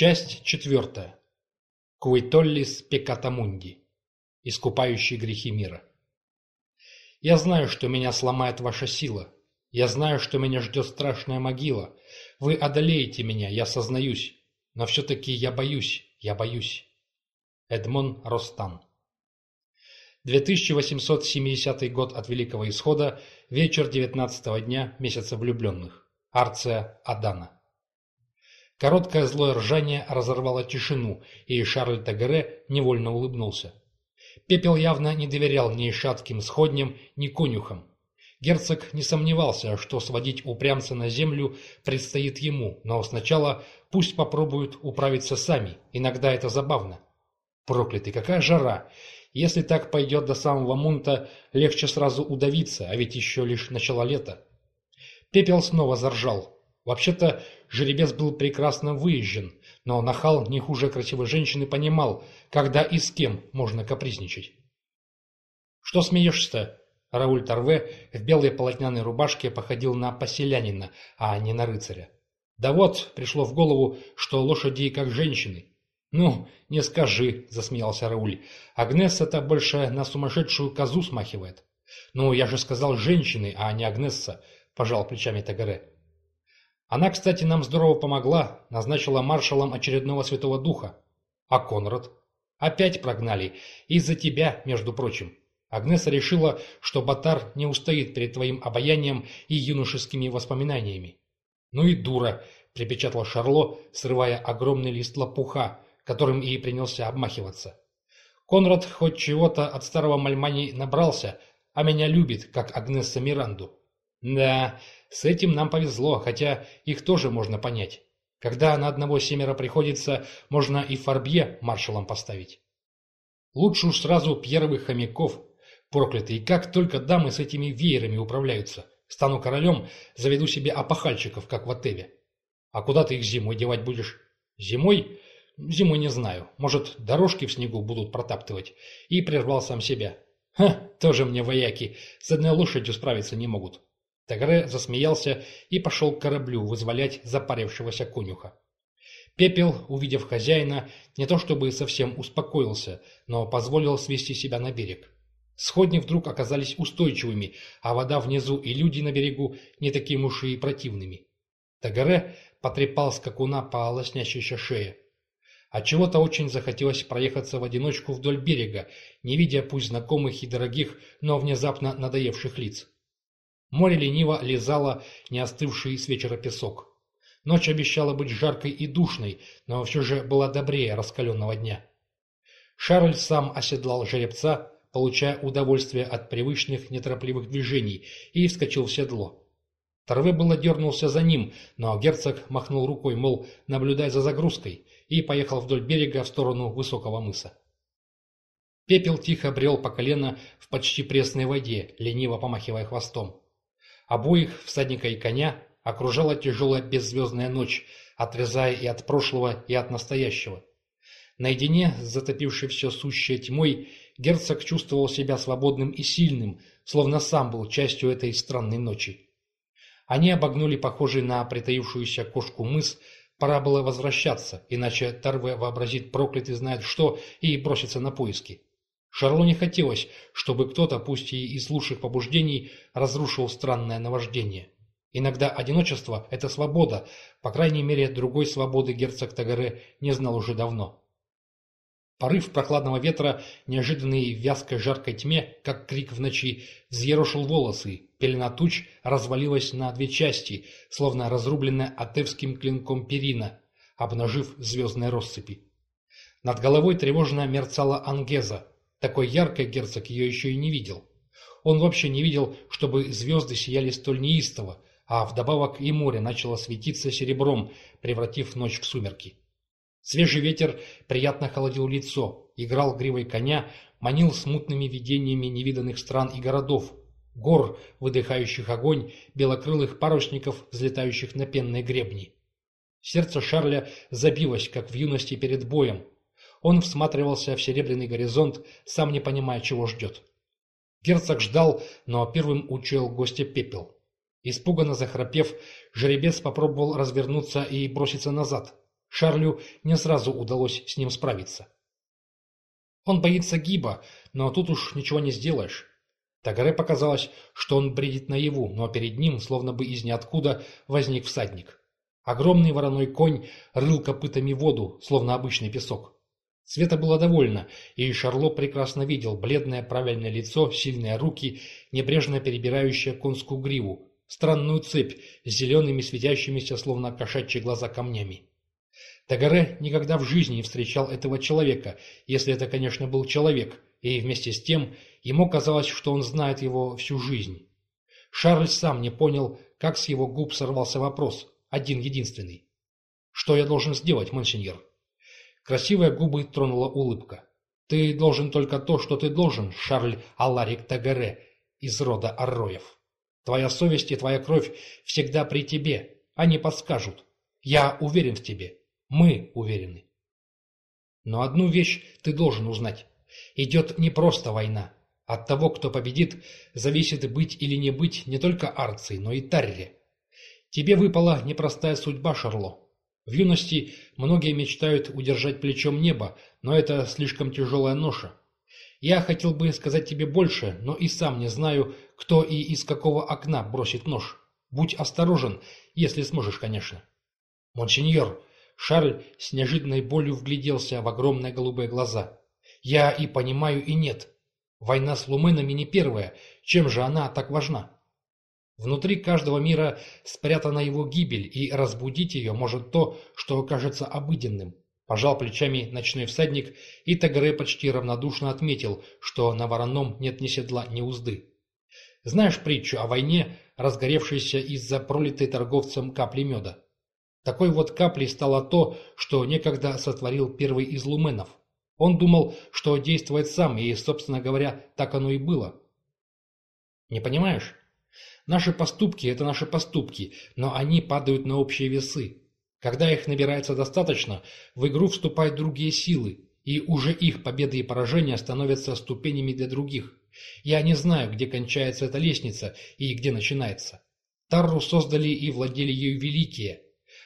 Часть четвертая. Куитоллис пекатамунди. Искупающий грехи мира. Я знаю, что меня сломает ваша сила. Я знаю, что меня ждет страшная могила. Вы одолеете меня, я сознаюсь. Но все-таки я боюсь, я боюсь. Эдмон Ростан. 2870 год от Великого Исхода, вечер 19 дня месяца влюбленных. Арция Адана. Короткое злое ржание разорвало тишину, и Шарль Тагере невольно улыбнулся. Пепел явно не доверял ни шатким сходням, ни конюхам. Герцог не сомневался, что сводить упрямца на землю предстоит ему, но сначала пусть попробуют управиться сами, иногда это забавно. Проклятый, какая жара! Если так пойдет до самого Мунта, легче сразу удавиться, а ведь еще лишь начало лета. Пепел снова заржал, Вообще-то жеребец был прекрасно выезжен, но нахал не хуже красивой женщины понимал, когда и с кем можно капризничать. «Что смеешься-то?» Рауль Торве в белой полотняной рубашке походил на поселянина, а не на рыцаря. «Да вот, пришло в голову, что лошади как женщины». «Ну, не скажи», — засмеялся Рауль. «Агнесса-то больше на сумасшедшую козу смахивает». «Ну, я же сказал женщины, а не Агнесса», — пожал плечами Тагаре. Она, кстати, нам здорово помогла, назначила маршалом очередного Святого Духа. А Конрад? Опять прогнали. Из-за тебя, между прочим. Агнеса решила, что Батар не устоит перед твоим обаянием и юношескими воспоминаниями. «Ну и дура!» – припечатал Шарло, срывая огромный лист лопуха, которым и принялся обмахиваться. «Конрад хоть чего-то от старого Мальмани набрался, а меня любит, как Агнесса Миранду. Да, с этим нам повезло, хотя их тоже можно понять. Когда на одного семеро приходится, можно и Фарбье маршалом поставить. Лучше уж сразу пьеровых хомяков. Проклятые, как только дамы с этими веерами управляются. Стану королем, заведу себе опахальчиков, как в Атеве. А куда ты их зимой девать будешь? Зимой? Зимой не знаю. Может, дорожки в снегу будут протаптывать. И прервал сам себя. Ха, тоже мне вояки. С одной лошадью справиться не могут. Тагре засмеялся и пошел к кораблю вызволять запарившегося конюха. Пепел, увидев хозяина, не то чтобы совсем успокоился, но позволил свести себя на берег. Сходни вдруг оказались устойчивыми, а вода внизу и люди на берегу не такими уж и противными. Тагаре потрепал скакуна по лоснящейся шее. Отчего-то очень захотелось проехаться в одиночку вдоль берега, не видя пусть знакомых и дорогих, но внезапно надоевших лиц. Море лениво лизало не остывший с вечера песок. Ночь обещала быть жаркой и душной, но все же была добрее раскаленного дня. Шарль сам оседлал жеребца, получая удовольствие от привычных неторопливых движений, и вскочил в седло. Торве было дернулся за ним, но герцог махнул рукой, мол, наблюдай за загрузкой, и поехал вдоль берега в сторону высокого мыса. Пепел тихо брел по колено в почти пресной воде, лениво помахивая хвостом. Обоих, всадника и коня, окружала тяжелая беззвездная ночь, отрезая и от прошлого, и от настоящего. Наедине с затопившей все сущей тьмой, герцог чувствовал себя свободным и сильным, словно сам был частью этой странной ночи. Они обогнули похожий на притаившуюся кошку мыс, пора было возвращаться, иначе Тарве вообразит проклятый знает что и бросится на поиски. Шарло не хотелось, чтобы кто-то, пусть и из лучших побуждений, разрушил странное наваждение. Иногда одиночество – это свобода, по крайней мере, другой свободы герцог Тагаре не знал уже давно. Порыв прохладного ветра, неожиданный в вязкой жаркой тьме, как крик в ночи, взъерошил волосы, пелена туч развалилась на две части, словно разрубленная атевским клинком перина, обнажив звездные россыпи. Над головой тревожно мерцала ангеза, такой яркой герцог ее еще и не видел. Он вообще не видел, чтобы звезды сияли столь неистово, а вдобавок и море начало светиться серебром, превратив ночь в сумерки. Свежий ветер приятно холодил лицо, играл гривой коня, манил смутными видениями невиданных стран и городов, гор, выдыхающих огонь, белокрылых парусников, взлетающих на пенные гребни. Сердце Шарля забилось, как в юности перед боем, он всматривался в серебряный горизонт, сам не понимая, чего ждет. Герцог ждал, но первым учуял гостя пепел. Испуганно захрапев, жеребец попробовал развернуться и броситься назад. Шарлю не сразу удалось с ним справиться. Он боится гиба, но тут уж ничего не сделаешь. Тагаре показалось, что он бредит наяву, но перед ним, словно бы из ниоткуда, возник всадник. Огромный вороной конь рыл копытами воду, словно обычный песок. Света было довольно, и Шарло прекрасно видел бледное правильное лицо, сильные руки, небрежно перебирающие конскую гриву, странную цепь с зелеными светящимися, словно кошачьи глаза, камнями. Тагаре никогда в жизни не встречал этого человека, если это, конечно, был человек, и вместе с тем ему казалось, что он знает его всю жизнь. Шарль сам не понял, как с его губ сорвался вопрос, один-единственный. «Что я должен сделать, монсеньор?» Красивые губы тронула улыбка. «Ты должен только то, что ты должен, Шарль Аларик Тагаре, из рода Арроев. Твоя совесть и твоя кровь всегда при тебе, они подскажут. Я уверен в тебе. Мы уверены. Но одну вещь ты должен узнать. Идет не просто война. От того, кто победит, зависит быть или не быть не только Арцией, но и Тарре. Тебе выпала непростая судьба, Шарло. В юности многие мечтают удержать плечом небо, но это слишком тяжелая ноша. Я хотел бы сказать тебе больше, но и сам не знаю, кто и из какого окна бросит нож. Будь осторожен, если сможешь, конечно. Монсеньор, Шарль с неожиданной болью вгляделся в огромные голубые глаза. Я и понимаю, и нет. Война с луменами не первая. Чем же она так важна? Внутри каждого мира спрятана его гибель, и разбудить ее может то, что кажется обыденным. Пожал плечами ночной всадник, и Тагре почти равнодушно отметил, что на вороном нет ни седла, ни узды. Знаешь притчу о войне, разгоревшейся из-за пролитой торговцем капли меда? Такой вот каплей стало то, что некогда сотворил первый из луменов. Он думал, что действует сам, и, собственно говоря, так оно и было. Не понимаешь? Наши поступки – это наши поступки, но они падают на общие весы. Когда их набирается достаточно, в игру вступают другие силы, и уже их победы и поражения становятся ступенями для других. Я не знаю, где кончается эта лестница и где начинается. Тарру создали и владели ею великие.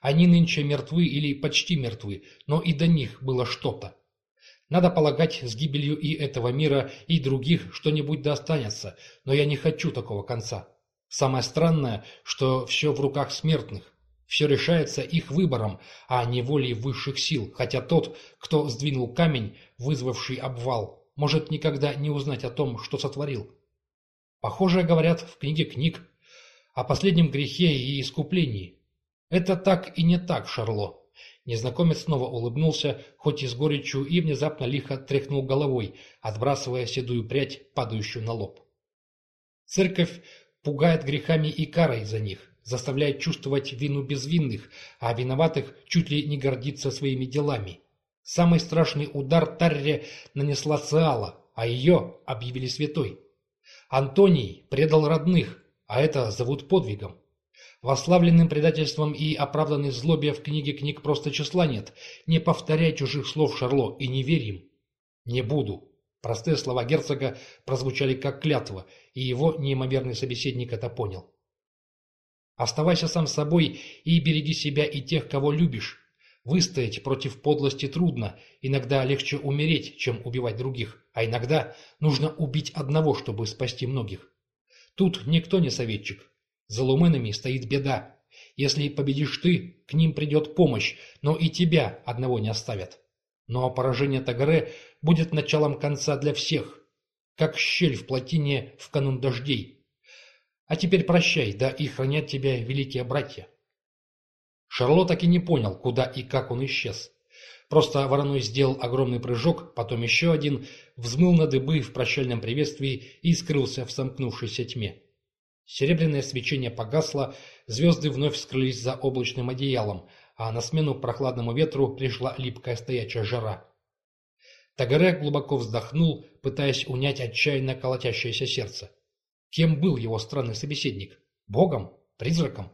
Они нынче мертвы или почти мертвы, но и до них было что-то. Надо полагать, с гибелью и этого мира, и других что-нибудь достанется, но я не хочу такого конца. Самое странное, что все в руках смертных. Все решается их выбором, а не волей высших сил, хотя тот, кто сдвинул камень, вызвавший обвал, может никогда не узнать о том, что сотворил. Похоже, говорят в книге книг о последнем грехе и искуплении. Это так и не так, Шарло. Незнакомец снова улыбнулся, хоть и с горечью, и внезапно лихо тряхнул головой, отбрасывая седую прядь, падающую на лоб. Церковь пугает грехами и карой за них, заставляет чувствовать вину безвинных, а виноватых чуть ли не гордиться своими делами. Самый страшный удар Тарре нанесла Циала, а ее объявили святой. Антоний предал родных, а это зовут подвигом. Вославленным предательством и оправданной злобе в книге книг просто числа нет. Не повторяй чужих слов, Шарло, и не верь им. Не буду. Простые слова герцога прозвучали как клятва, и его неимоверный собеседник это понял. «Оставайся сам собой и береги себя и тех, кого любишь. Выстоять против подлости трудно, иногда легче умереть, чем убивать других, а иногда нужно убить одного, чтобы спасти многих. Тут никто не советчик. За луменами стоит беда. Если победишь ты, к ним придет помощь, но и тебя одного не оставят. Но поражение Тагаре будет началом конца для всех, как щель в плотине в канун дождей. А теперь прощай, да и хранят тебя великие братья. Шарло так и не понял, куда и как он исчез. Просто вороной сделал огромный прыжок, потом еще один, взмыл на дыбы в прощальном приветствии и скрылся в сомкнувшейся тьме. Серебряное свечение погасло, звезды вновь скрылись за облачным одеялом, а на смену прохладному ветру пришла липкая стоячая жара. Тагаре глубоко вздохнул, пытаясь унять отчаянно колотящееся сердце. Кем был его странный собеседник? Богом? Призраком?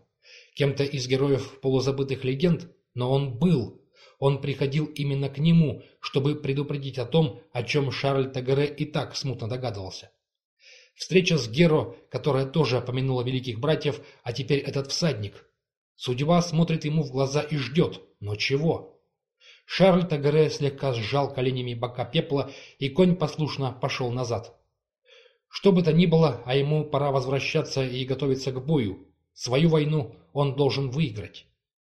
Кем-то из героев полузабытых легенд? Но он был. Он приходил именно к нему, чтобы предупредить о том, о чем Шарль Тагаре и так смутно догадывался. Встреча с Геро, которая тоже опомянула великих братьев, а теперь этот всадник. Судьба смотрит ему в глаза и ждет. Но чего? Шарль Тагре слегка сжал коленями бока пепла, и конь послушно пошел назад. Что бы то ни было, а ему пора возвращаться и готовиться к бою. Свою войну он должен выиграть.